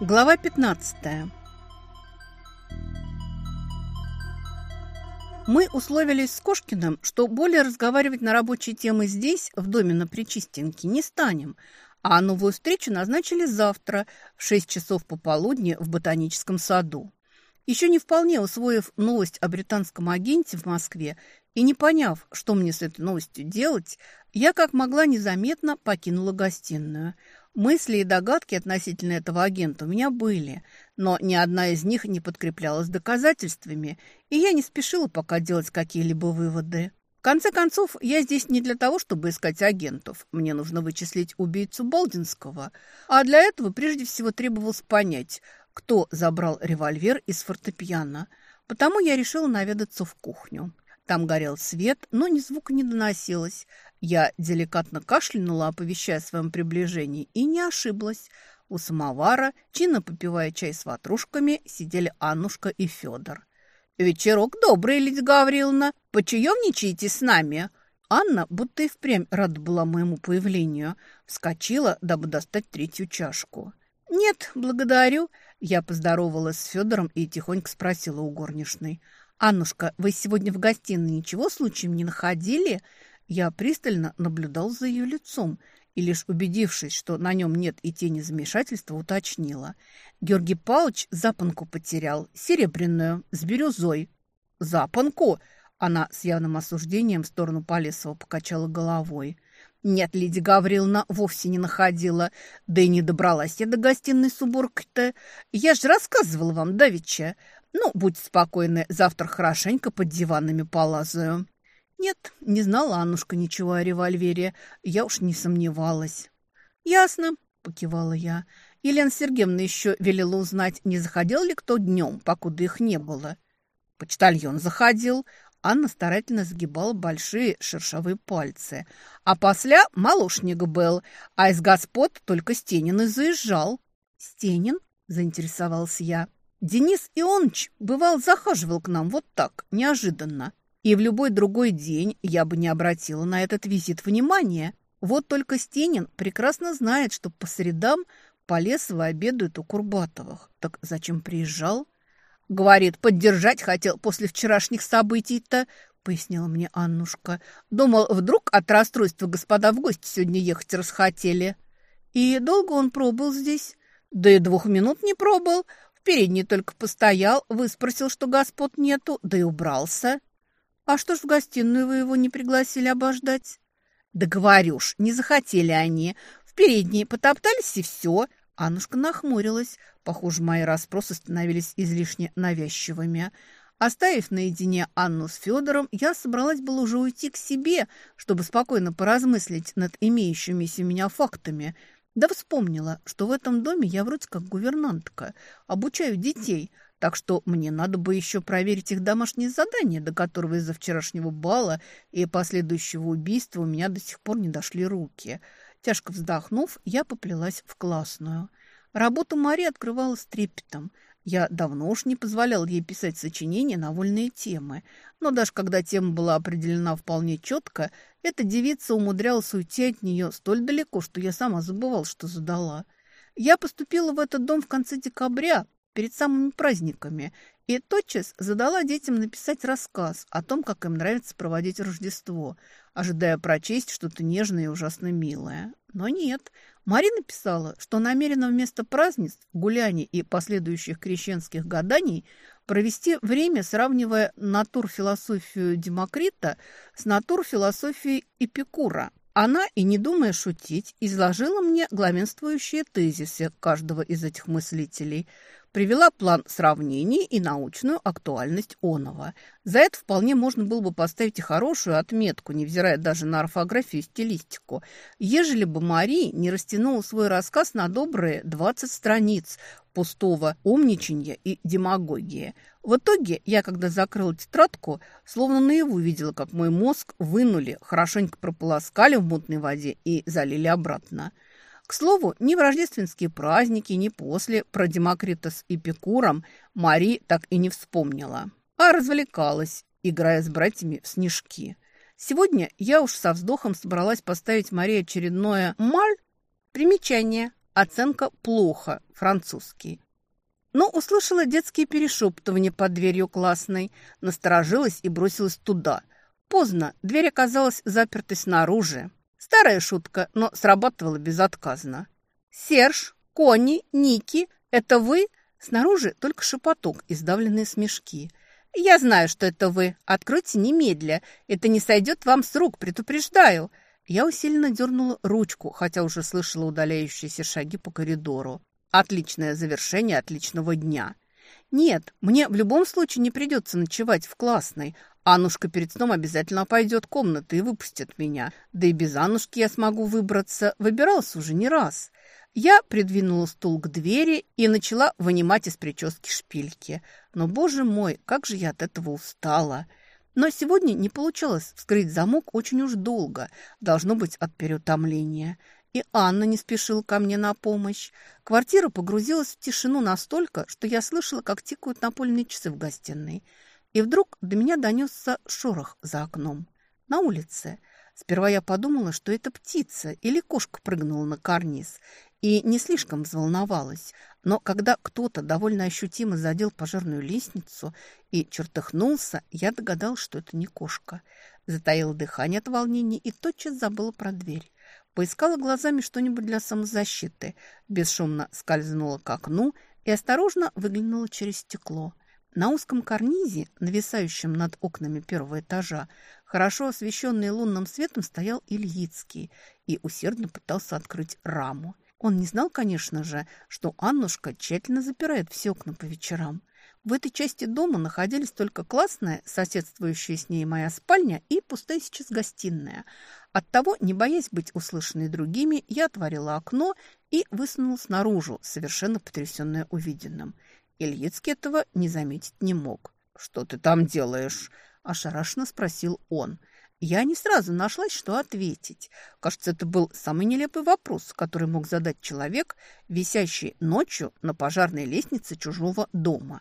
Глава 15 Мы условились с Кошкиным, что более разговаривать на рабочие темы здесь, в доме на Причистенке, не станем, а новую встречу назначили завтра в 6 часов пополудни в Ботаническом саду. Еще не вполне усвоив новость о британском агенте в Москве и не поняв, что мне с этой новостью делать, я как могла незаметно покинула гостиную – Мысли и догадки относительно этого агента у меня были, но ни одна из них не подкреплялась доказательствами, и я не спешила пока делать какие-либо выводы. В конце концов, я здесь не для того, чтобы искать агентов. Мне нужно вычислить убийцу Болдинского. А для этого прежде всего требовалось понять, кто забрал револьвер из фортепиано. Потому я решила наведаться в кухню. Там горел свет, но ни звука не доносилось. Я деликатно кашлянула, оповещая о своем приближении, и не ошиблась. У самовара, чинно попивая чай с ватрушками, сидели Аннушка и Федор. «Вечерок добрый, Лидия Гавриловна. Почаемничаете с нами?» Анна, будто и впрямь рада была моему появлению, вскочила, дабы достать третью чашку. «Нет, благодарю». Я поздоровалась с Федором и тихонько спросила у горничной. «Аннушка, вы сегодня в гостиной ничего случаем не находили?» Я пристально наблюдал за ее лицом и, лишь убедившись, что на нем нет и тени замешательства, уточнила. Георгий Павлович запонку потерял, серебряную, с бирюзой. «Запонку?» Она с явным осуждением в сторону Полесова покачала головой. «Нет, Лидия Гавриловна вовсе не находила. Да и не добралась я до гостиной с уборкой-то. Я же рассказывала вам давеча. Ну, будьте спокойны, завтра хорошенько под диванами полазаю». Нет, не знала Аннушка ничего о револьвере. Я уж не сомневалась. Ясно, покивала я. Елена Сергеевна еще велела узнать, не заходил ли кто днем, покуда их не было. Почтальон заходил. Анна старательно сгибала большие шершавые пальцы. А после малушник был, а из господ только Стенин и заезжал. «Стенин?» – заинтересовался я. «Денис Ионыч, бывал, захаживал к нам вот так, неожиданно. И в любой другой день я бы не обратила на этот визит внимания. Вот только Стенин прекрасно знает, что по средам Полесова обедают у Курбатовых. Так зачем приезжал? Говорит, поддержать хотел после вчерашних событий-то, пояснила мне Аннушка. Думал, вдруг от расстройства господа в гости сегодня ехать расхотели. И долго он пробыл здесь? Да и двух минут не пробыл. В передней только постоял, выспросил, что господ нету, да и убрался. «А что ж в гостиную вы его не пригласили обождать?» «Да говорю ж, не захотели они. В передней потоптались и все». Аннушка нахмурилась. Похоже, мои расспросы становились излишне навязчивыми. Оставив наедине Анну с Федором, я собралась было уже уйти к себе, чтобы спокойно поразмыслить над имеющимися у меня фактами. Да вспомнила, что в этом доме я вроде как гувернантка, обучаю детей – так что мне надо бы еще проверить их домашние задания, до которого из-за вчерашнего бала и последующего убийства у меня до сих пор не дошли руки. Тяжко вздохнув, я поплелась в классную. Работу Мари открывала с трепетом. Я давно уж не позволял ей писать сочинения на вольные темы. Но даже когда тема была определена вполне четко, эта девица умудрялась уйти от нее столь далеко, что я сама забывал, что задала. Я поступила в этот дом в конце декабря, перед самыми праздниками и тотчас задала детям написать рассказ о том, как им нравится проводить Рождество, ожидая прочесть что-то нежное и ужасно милое. Но нет. Марина писала, что намерена вместо празднеств, гуляний и последующих крещенских гаданий провести время, сравнивая натурфилософию Демокрита с натурфилософией Эпикура. Она, и не думая шутить, изложила мне главенствующие тезисы каждого из этих мыслителей – привела план сравнений и научную актуальность оного. За это вполне можно было бы поставить и хорошую отметку, невзирая даже на орфографию и стилистику, ежели бы Мари не растянула свой рассказ на добрые 20 страниц пустого умничанья и демагогии. В итоге я, когда закрыла тетрадку, словно наяву видела, как мой мозг вынули, хорошенько прополоскали в мутной воде и залили обратно. К слову, ни в рождественские праздники, ни после про Демокрита с Эпикуром Мари так и не вспомнила, а развлекалась, играя с братьями в снежки. Сегодня я уж со вздохом собралась поставить Марии очередное «маль» Примечание. Оценка плохо, французский. Но услышала детские перешептывания под дверью классной, насторожилась и бросилась туда. Поздно, дверь оказалась запертой снаружи. Старая шутка, но срабатывала безотказно. «Серж, Конни, Ники, это вы?» Снаружи только шепоток и сдавленные смешки. «Я знаю, что это вы. Откройте немедля. Это не сойдет вам с рук, предупреждаю». Я усиленно дернула ручку, хотя уже слышала удаляющиеся шаги по коридору. Отличное завершение отличного дня. Нет, мне в любом случае не придется ночевать в классной. Аннушка перед сном обязательно пойдет в комнату и выпустит меня. Да и без Аннушки я смогу выбраться. Выбирался уже не раз. Я придвинула стул к двери и начала вынимать из прически шпильки. Но, боже мой, как же я от этого устала! Но сегодня не получалось вскрыть замок очень уж долго, должно быть от переутомления. И Анна не спешила ко мне на помощь. Квартира погрузилась в тишину настолько, что я слышала, как тикают напольные часы в гостиной. И вдруг до меня донесся шорох за окном. На улице. Сперва я подумала, что это птица или кошка прыгнула на карниз, и не слишком взволновалась. Но когда кто-то довольно ощутимо задел пожарную лестницу и чертыхнулся, я догадалась, что это не кошка. Затаила дыхание от волнения и тотчас забыла про дверь. Поискала глазами что-нибудь для самозащиты, бесшумно скользнула к окну и осторожно выглянула через стекло. На узком карнизе, нависающем над окнами первого этажа, хорошо освещенный лунным светом стоял Ильицкий и усердно пытался открыть раму. Он не знал, конечно же, что Аннушка тщательно запирает все окна по вечерам. В этой части дома находились только классная, соседствующая с ней моя спальня и пустая сейчас гостиная. Оттого, не боясь быть услышанной другими, я отворила окно и высунулась наружу, совершенно потрясенная увиденным. Ильицкий этого не заметить не мог. «Что ты там делаешь?» – ошарашенно спросил он – я не сразу нашлась, что ответить. Кажется, это был самый нелепый вопрос, который мог задать человек, висящий ночью на пожарной лестнице чужого дома.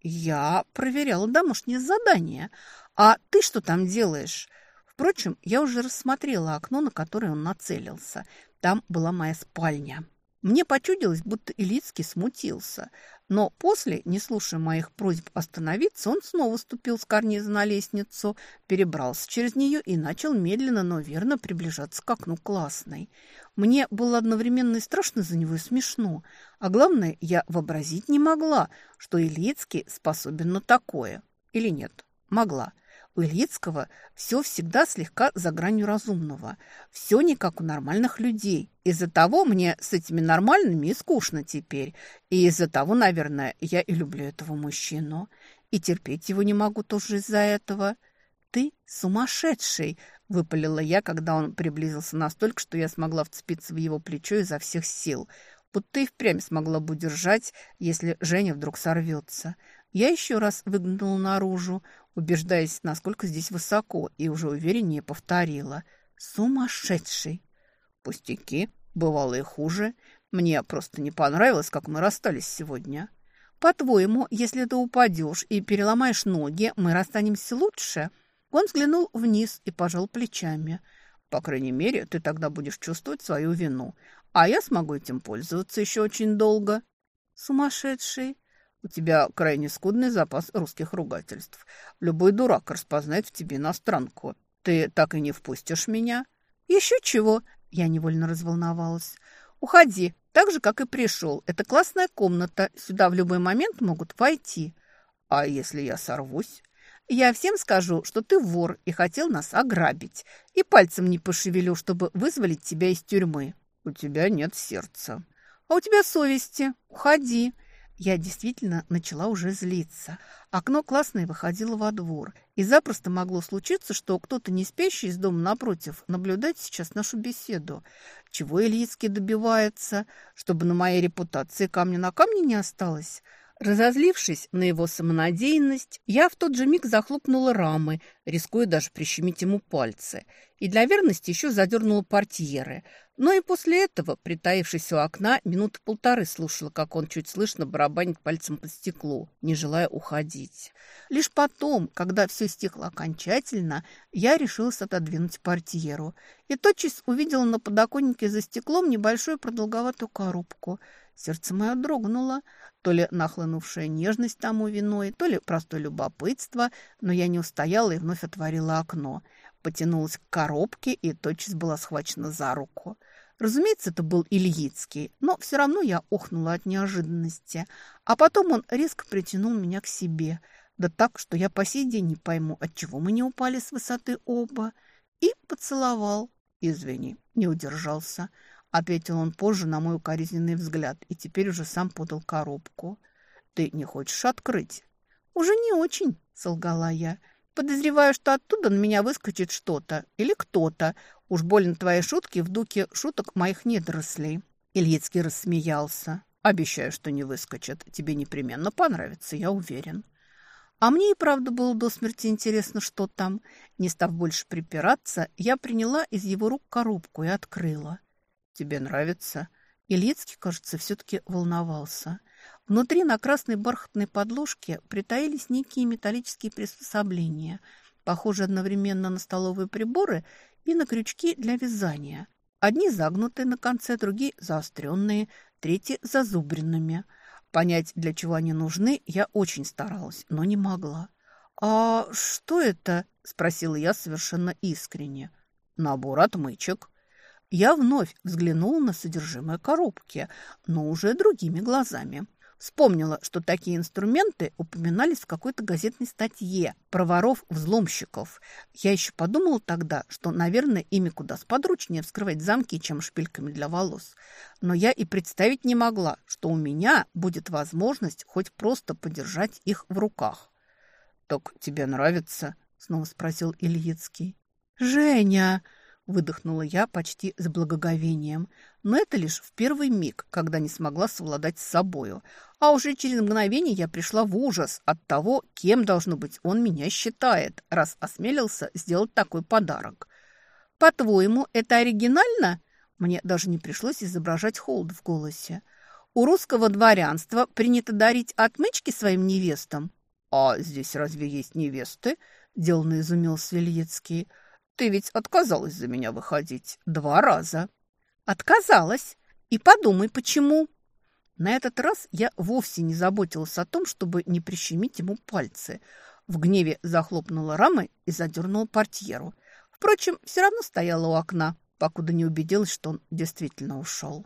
Я проверяла домашнее задание. А ты что там делаешь? Впрочем, я уже рассмотрела окно, на которое он нацелился. Там была моя спальня. Мне почудилось, будто Илицкий смутился. Но после, не слушая моих просьб остановиться, он снова ступил с карниза на лестницу, перебрался через нее и начал медленно, но верно приближаться к окну классной. Мне было одновременно и страшно за него и смешно. А главное, я вообразить не могла, что Илицкий способен на такое. Или нет, могла. У Ильицкого все всегда слегка за гранью разумного. Все не как у нормальных людей. Из-за того мне с этими нормальными и скучно теперь. И из-за того, наверное, я и люблю этого мужчину. И терпеть его не могу тоже из-за этого. «Ты сумасшедший!» – выпалила я, когда он приблизился настолько, что я смогла вцепиться в его плечо изо всех сил. Будто и впрямь смогла бы удержать, если Женя вдруг сорвется. Я еще раз выглянула наружу, убеждаясь, насколько здесь высоко, и уже увереннее повторила. «Сумасшедший!» «Пустяки, бывало и хуже. Мне просто не понравилось, как мы расстались сегодня». «По-твоему, если ты упадешь и переломаешь ноги, мы расстанемся лучше?» Он взглянул вниз и пожал плечами. «По крайней мере, ты тогда будешь чувствовать свою вину, а я смогу этим пользоваться еще очень долго». «Сумасшедший!» У тебя крайне скудный запас русских ругательств. Любой дурак распознает в тебе иностранку. Ты так и не впустишь меня?» «Еще чего?» Я невольно разволновалась. «Уходи, так же, как и пришел. Это классная комната. Сюда в любой момент могут войти». «А если я сорвусь?» «Я всем скажу, что ты вор и хотел нас ограбить. И пальцем не пошевелю, чтобы вызволить тебя из тюрьмы». «У тебя нет сердца». «А у тебя совести. Уходи». Я действительно начала уже злиться. Окно классное выходило во двор. И запросто могло случиться, что кто-то не спящий из дома напротив наблюдает сейчас нашу беседу. Чего Ильицкий добивается? Чтобы на моей репутации камня на камне не осталось? Разозлившись на его самонадеянность, я в тот же миг захлопнула рамы, рискуя даже прищемить ему пальцы, и для верности еще задернула портьеры. Но и после этого, притаившись у окна, минуты полторы слушала, как он чуть слышно барабанит пальцем по стеклу, не желая уходить. Лишь потом, когда все стихло окончательно, я решилась отодвинуть портьеру и тотчас увидела на подоконнике за стеклом небольшую продолговатую коробку – Сердце мое дрогнуло, то ли нахлынувшая нежность тому виной, то ли простое любопытство, но я не устояла и вновь отворила окно. Потянулась к коробке и тотчас была схвачена за руку. Разумеется, это был Ильицкий, но все равно я охнула от неожиданности. А потом он резко притянул меня к себе, да так, что я по сей день не пойму, отчего мы не упали с высоты оба, и поцеловал. Извини, не удержался. Ответил он позже на мой укоризненный взгляд и теперь уже сам подал коробку. «Ты не хочешь открыть?» «Уже не очень», — солгала я. «Подозреваю, что оттуда на меня выскочит что-то или кто-то. Уж больно твои шутки в духе шуток моих недорослей». Ильицкий рассмеялся. «Обещаю, что не выскочит. Тебе непременно понравится, я уверен». А мне и правда было до смерти интересно, что там. Не став больше припираться, я приняла из его рук коробку и открыла. Тебе нравится?» Ильицкий, кажется, все-таки волновался. Внутри на красной бархатной подложке притаились некие металлические приспособления, похожие одновременно на столовые приборы и на крючки для вязания. Одни загнутые на конце, другие заостренные, третьи зазубренными. Понять, для чего они нужны, я очень старалась, но не могла. «А что это?» – спросила я совершенно искренне. «Набор отмычек», я вновь взглянула на содержимое коробки, но уже другими глазами. Вспомнила, что такие инструменты упоминались в какой-то газетной статье про воров-взломщиков. Я еще подумала тогда, что, наверное, ими куда сподручнее вскрывать замки, чем шпильками для волос. Но я и представить не могла, что у меня будет возможность хоть просто подержать их в руках. «Так тебе нравится?» – снова спросил Ильицкий. «Женя!» Выдохнула я почти с благоговением. Но это лишь в первый миг, когда не смогла совладать с собою. А уже через мгновение я пришла в ужас от того, кем, должно быть, он меня считает, раз осмелился сделать такой подарок. «По-твоему, это оригинально?» Мне даже не пришлось изображать холод в голосе. «У русского дворянства принято дарить отмычки своим невестам». «А здесь разве есть невесты?» – деланно изумился Ильицкий – ты ведь отказалась за меня выходить два раза. Отказалась. И подумай, почему. На этот раз я вовсе не заботилась о том, чтобы не прищемить ему пальцы. В гневе захлопнула рамы и задернула портьеру. Впрочем, все равно стояла у окна, покуда не убедилась, что он действительно ушел.